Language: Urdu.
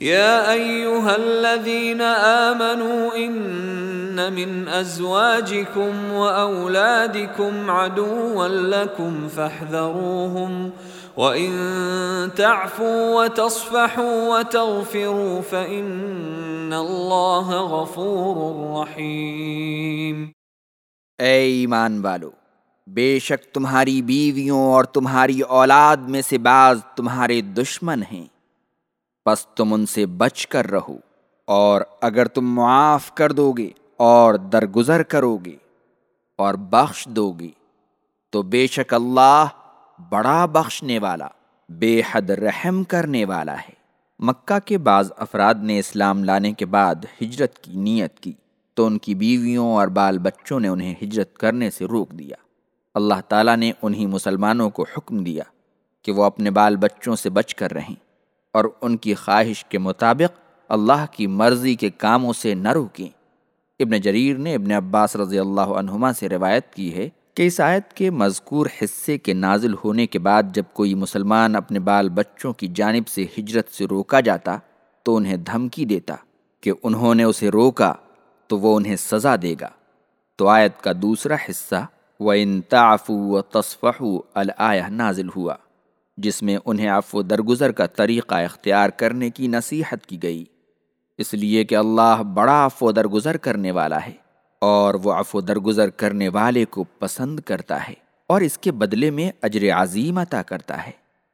يا ايها الذين امنوا ان من ازواجكم واولادكم عدوا لكم فاحذروهم وان تعفوا وتصفحوا وتغفروا فان الله غفور رحيم اے ایمان والو، بے شک تمہاری بیویوں اور تمہاری اولاد میں سے بعض تمہارے دشمن ہیں۔ بس تم ان سے بچ کر رہو، اور اگر تم معاف کر دو گے اور درگزر کرو گے اور بخش دو گے تو بے شک اللہ بڑا بخشنے والا، بے حد رحم کرنے والا ہے۔ مکہ کے بعض افراد نے اسلام لانے کے بعد ہجرت کی نیت کی، تو ان کی بیویوں اور بال بچوں نے انہیں ہجرت کرنے سے روک دیا۔ اللہ تعالیٰ نے انہی مسلمانوں کو حکم دیا کہ وہ اپنے بال بچوں سے بچ کر رہیں۔ اور ان کی خواہش کے مطابق اللہ کی مرضی کے کاموں سے نہ روکیں ابن جریر نے ابن عباس رضی اللہ عنہما سے روایت کی ہے کہ اس آیت کے مذکور حصے کے نازل ہونے کے بعد جب کوئی مسلمان اپنے بال بچوں کی جانب سے ہجرت سے روکا جاتا تو انہیں دھمکی دیتا کہ انہوں نے اسے روکا تو وہ انہیں سزا دے گا۔ تو آیت کا دوسرا حصہ و انتعف و تصفح الآیہ نازل ہوا۔ جس میں انہیں عفو درگزر کا طریقہ اختیار کرنے کی نصیحت کی گئی۔ اس لیے کہ اللہ بڑا عفو درگزر کرنے والا ہے اور وہ عفو درگزر کرنے والے کو پسند کرتا ہے اور اس کے بدلے میں اجر عظیم عطا کرتا ہے۔